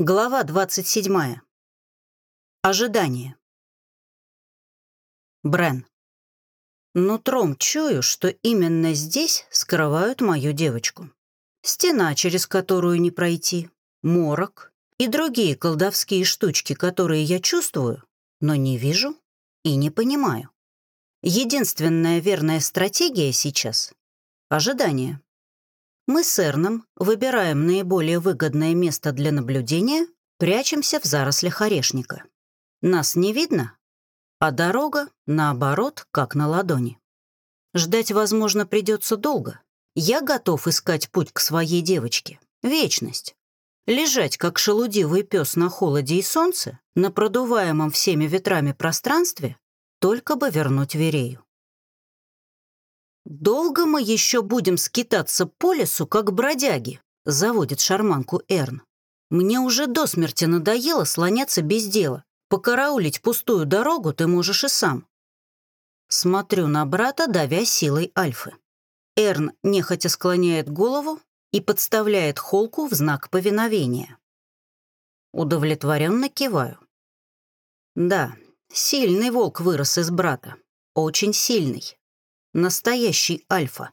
Глава 27. Ожидание. Брен. Нутром чую, что именно здесь скрывают мою девочку. Стена, через которую не пройти, морок и другие колдовские штучки, которые я чувствую, но не вижу и не понимаю. Единственная верная стратегия сейчас — ожидание. Мы с Эрном выбираем наиболее выгодное место для наблюдения, прячемся в зарослях орешника. Нас не видно, а дорога, наоборот, как на ладони. Ждать, возможно, придется долго. Я готов искать путь к своей девочке. Вечность. Лежать, как шелудивый пес на холоде и солнце, на продуваемом всеми ветрами пространстве, только бы вернуть Верею. «Долго мы еще будем скитаться по лесу, как бродяги?» — заводит шарманку Эрн. «Мне уже до смерти надоело слоняться без дела. Покараулить пустую дорогу ты можешь и сам». Смотрю на брата, давя силой Альфы. Эрн нехотя склоняет голову и подставляет холку в знак повиновения. Удовлетворенно киваю. Да, сильный волк вырос из брата. Очень сильный настоящий альфа.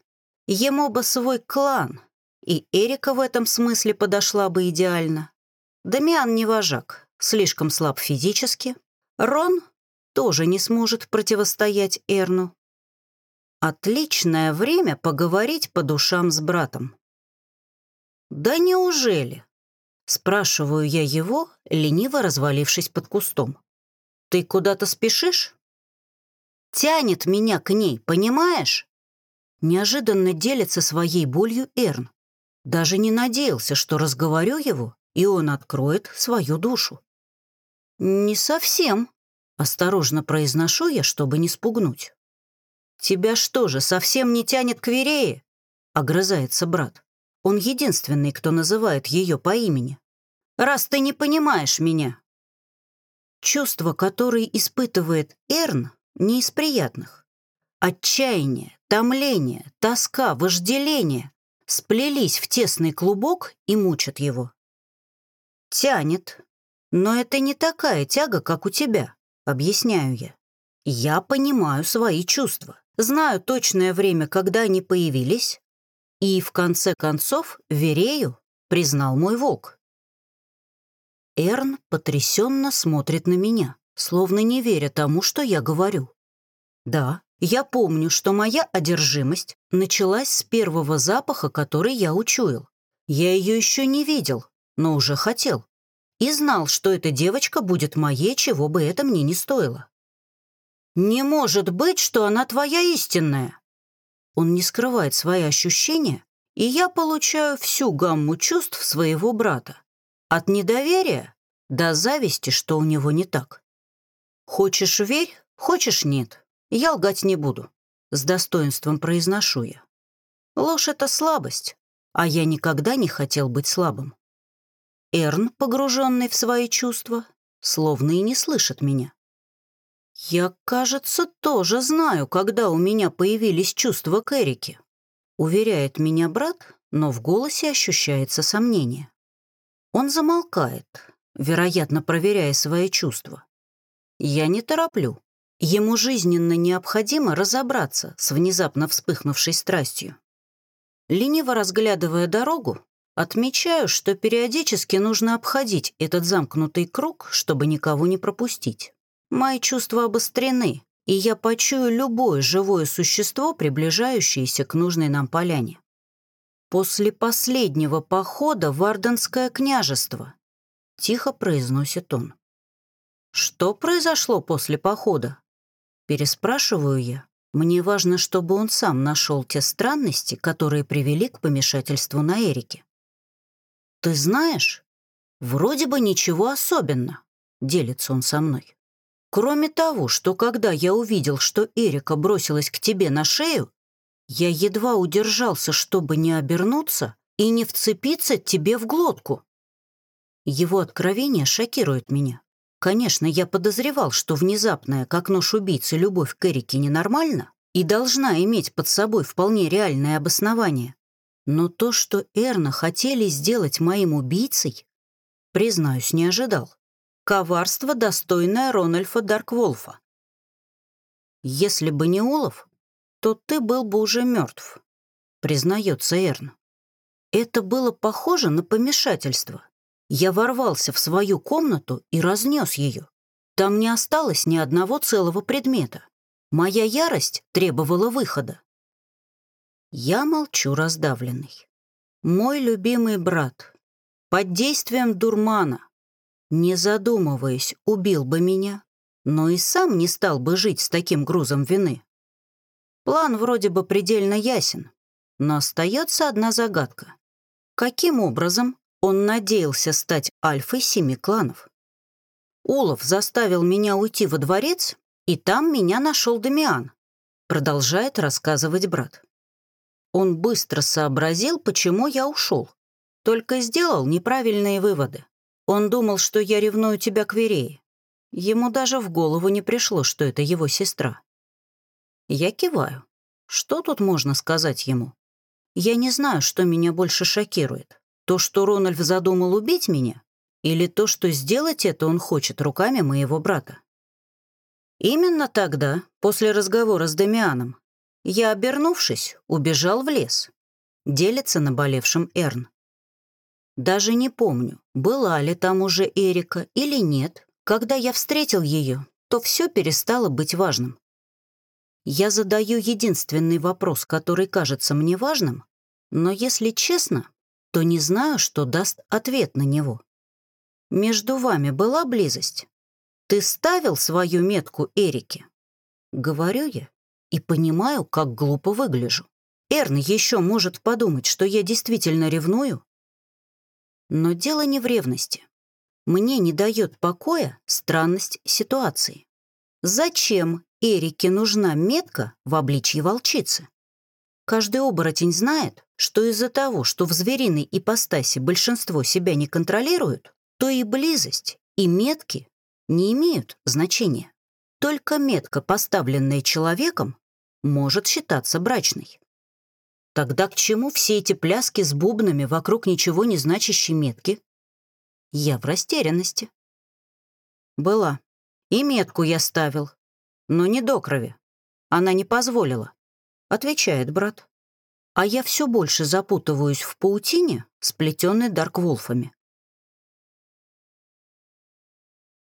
Ему бы свой клан, и Эрика в этом смысле подошла бы идеально. Дамиан не вожак, слишком слаб физически. Рон тоже не сможет противостоять Эрну. Отличное время поговорить по душам с братом. «Да неужели?» — спрашиваю я его, лениво развалившись под кустом. «Ты куда-то спешишь?» Тянет меня к ней, понимаешь? Неожиданно делится своей болью Эрн. Даже не надеялся, что разговорю его, и он откроет свою душу. «Не совсем», — осторожно произношу я, чтобы не спугнуть. «Тебя что же, совсем не тянет к Верее?» — огрызается брат. Он единственный, кто называет ее по имени. «Раз ты не понимаешь меня». Чувства, которые испытывает Эрн, не из приятных. Отчаяние, томление, тоска, вожделение сплелись в тесный клубок и мучат его. Тянет, но это не такая тяга, как у тебя, объясняю я. Я понимаю свои чувства, знаю точное время, когда они появились, и в конце концов Верею признал мой волк. Эрн потрясенно смотрит на меня словно не веря тому, что я говорю. Да, я помню, что моя одержимость началась с первого запаха, который я учуял. Я ее еще не видел, но уже хотел. И знал, что эта девочка будет моей, чего бы это мне не стоило. «Не может быть, что она твоя истинная!» Он не скрывает свои ощущения, и я получаю всю гамму чувств своего брата. От недоверия до зависти, что у него не так. «Хочешь — верь, хочешь — нет. Я лгать не буду», — с достоинством произношу я. Ложь — это слабость, а я никогда не хотел быть слабым. Эрн, погруженный в свои чувства, словно и не слышит меня. «Я, кажется, тоже знаю, когда у меня появились чувства к Эрике», уверяет меня брат, но в голосе ощущается сомнение. Он замолкает, вероятно, проверяя свои чувства. Я не тороплю. Ему жизненно необходимо разобраться с внезапно вспыхнувшей страстью. Лениво разглядывая дорогу, отмечаю, что периодически нужно обходить этот замкнутый круг, чтобы никого не пропустить. Мои чувства обострены, и я почую любое живое существо, приближающееся к нужной нам поляне. «После последнего похода в Арденское княжество», — тихо произносит он. «Что произошло после похода?» Переспрашиваю я. Мне важно, чтобы он сам нашел те странности, которые привели к помешательству на Эрике. «Ты знаешь, вроде бы ничего особенно», — делится он со мной. «Кроме того, что когда я увидел, что Эрика бросилась к тебе на шею, я едва удержался, чтобы не обернуться и не вцепиться тебе в глотку». Его откровение шокирует меня. Конечно, я подозревал, что внезапная, как нож убийцы, любовь к Эрике ненормальна и должна иметь под собой вполне реальное обоснование. Но то, что Эрна хотели сделать моим убийцей, Признаюсь, не ожидал. Коварство, достойное Рональфа Даркволфа. Если бы не Олаф, то ты был бы уже мертв, признается Эрн. Это было похоже на помешательство. Я ворвался в свою комнату и разнес ее. Там не осталось ни одного целого предмета. Моя ярость требовала выхода. Я молчу раздавленный. Мой любимый брат, под действием дурмана, не задумываясь, убил бы меня, но и сам не стал бы жить с таким грузом вины. План вроде бы предельно ясен, но остается одна загадка. Каким образом он надеялся стать альфой семи кланов? Улов заставил меня уйти во дворец, и там меня нашел Дамиан, продолжает рассказывать брат. Он быстро сообразил, почему я ушел, только сделал неправильные выводы. Он думал, что я ревную тебя к Верее. Ему даже в голову не пришло, что это его сестра. Я киваю. Что тут можно сказать ему? Я не знаю, что меня больше шокирует. То, что Рональд задумал убить меня, или то, что сделать это он хочет руками моего брата. Именно тогда, после разговора с Дамианом, я, обернувшись, убежал в лес. Делится наболевшим Эрн. Даже не помню, была ли там уже Эрика или нет. Когда я встретил ее, то все перестало быть важным. Я задаю единственный вопрос, который кажется мне важным, но, если честно, то не знаю, что даст ответ на него. Между вами была близость? Ты ставил свою метку Эрике? Говорю я и понимаю, как глупо выгляжу. Эрн еще может подумать, что я действительно ревную. Но дело не в ревности. Мне не дает покоя странность ситуации. Зачем Эрике нужна метка в обличье волчицы? Каждый оборотень знает, что из-за того, что в звериной ипостаси большинство себя не контролируют, то и близость, и метки не имеют значения. Только метка, поставленная человеком, может считаться брачной. Тогда к чему все эти пляски с бубнами вокруг ничего не значащей метки? Я в растерянности. Была. И метку я ставил. Но не до крови. Она не позволила. Отвечает брат. А я все больше запутываюсь в паутине, сплетенной Дарквулфами.